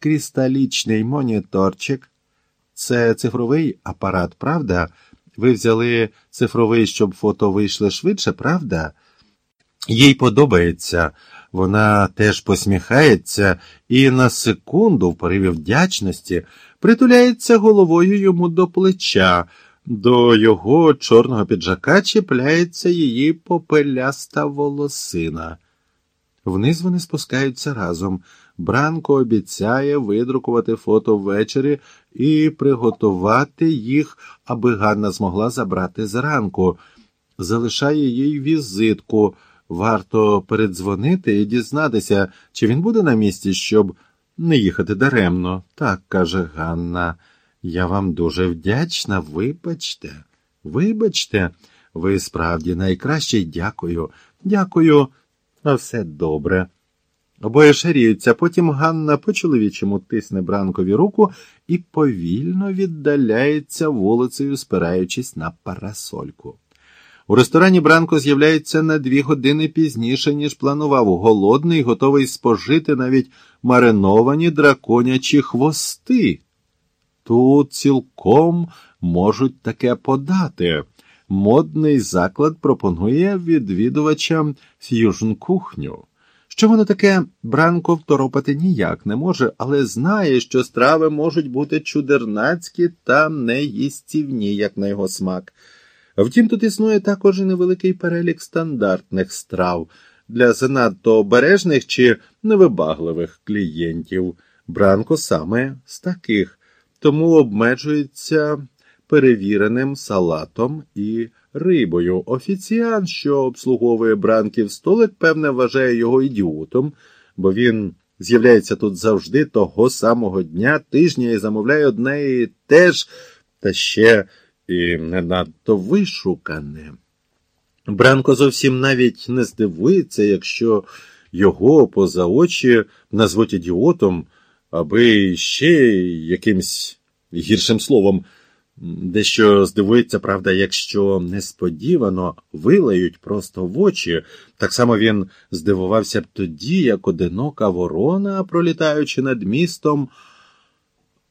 крісталічний моніторчик. Це цифровий апарат, правда? Ви взяли цифровий, щоб фото вийшли швидше, правда? Їй подобається, вона теж посміхається і на секунду, в пориві вдячності, притуляється головою йому до плеча, до його чорного піджака чіпляється її попеляста волосина. Вниз вони спускаються разом. Бранко обіцяє видрукувати фото ввечері і приготувати їх, аби Ганна змогла забрати зранку. Залишає їй візитку. Варто передзвонити і дізнатися, чи він буде на місці, щоб не їхати даремно. Так, каже Ганна. Я вам дуже вдячна. Вибачте, вибачте, ви справді найкраще дякую. Дякую, а все добре. Обоє шаріються, потім Ганна по чоловічому тисне бранкові руку і повільно віддаляється вулицею, спираючись на парасольку. У ресторані Бранко з'являється на дві години пізніше, ніж планував, голодний, готовий спожити навіть мариновані драконячі хвости. Тут цілком можуть таке подати. Модний заклад пропонує відвідувачам ф'южн кухню. Що воно таке, Бранко второпати ніяк не може, але знає, що страви можуть бути чудернацькі та неїстівні, як на його смак. Втім, тут існує також і невеликий перелік стандартних страв для занадто обережних чи невибагливих клієнтів. Бранко саме з таких, тому обмежується перевіреним салатом і рибою. Офіціан, що обслуговує бранків столик, певне, вважає його ідіотом, бо він з'являється тут завжди того самого дня, тижня і замовляє одне і те ж, та ще і не надто вишукане. Бранко зовсім навіть не здивується, якщо його поза очі назвуть ідіотом, аби ще якимсь гіршим словом. Дещо здивується, правда, якщо несподівано вилають просто в очі. Так само він здивувався б тоді, як одинока ворона, пролітаючи над містом,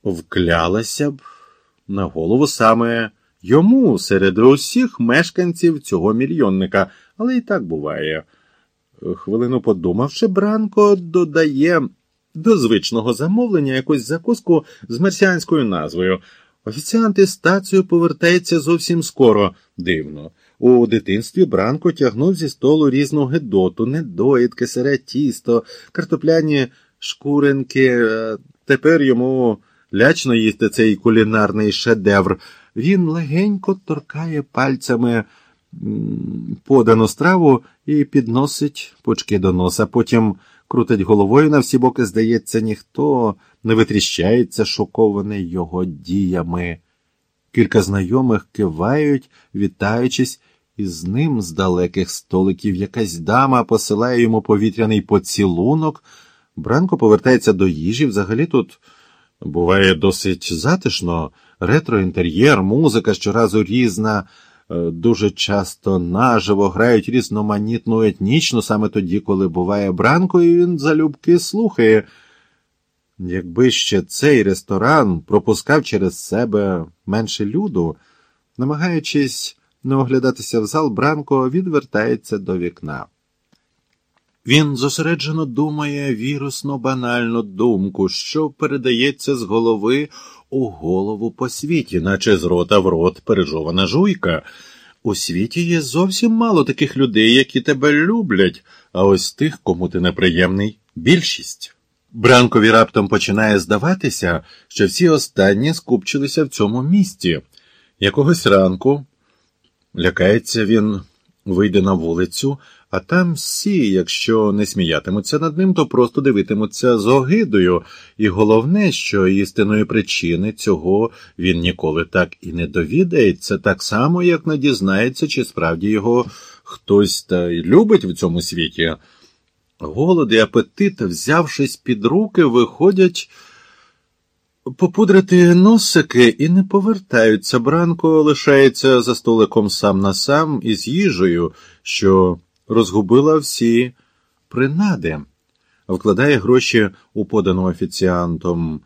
вклялася б на голову саме йому серед усіх мешканців цього мільйонника, але і так буває. Хвилину подумавши, Бранко додає до звичного замовлення якусь закуску з мерсіанською назвою. Офіціант із стацію повертається зовсім скоро, дивно. У дитинстві Бранко тягнув зі столу різну гедоту, недоїдки, сире тісто, картопляні шкуринки. Тепер йому лячно їсти цей кулінарний шедевр. Він легенько торкає пальцями подану страву і підносить пучки до носа. Потім крутить головою на всі боки, здається, ніхто не витріщається, шокований його діями. Кілька знайомих кивають, вітаючись, і з ним з далеких столиків якась дама посилає йому повітряний поцілунок. Бранко повертається до їжі. Взагалі тут буває досить затишно, ретроінтер'єр, музика щоразу різна. Е, дуже часто наживо грають різноманітну етнічну саме тоді, коли буває бранко, і він залюбки слухає. Якби ще цей ресторан пропускав через себе менше люду, намагаючись не оглядатися в зал, Бранко відвертається до вікна. Він зосереджено думає вірусно банальну думку, що передається з голови у голову по світі, наче з рота в рот пережована жуйка. У світі є зовсім мало таких людей, які тебе люблять, а ось тих, кому ти неприємний, більшість. Бранкові раптом починає здаватися, що всі останні скупчилися в цьому місті. Якогось ранку лякається він, вийде на вулицю, а там всі, якщо не сміятимуться над ним, то просто дивитимуться з огидою, і головне, що істинної причини цього він ніколи так і не довідається, так само, як не дізнається, чи справді його хтось та й любить в цьому світі. Голод і апетит, взявшись під руки, виходять попудрити носики і не повертаються. Бранко лишається за столиком сам на сам із їжею, що розгубила всі принади. вкладає гроші у подану офіціантом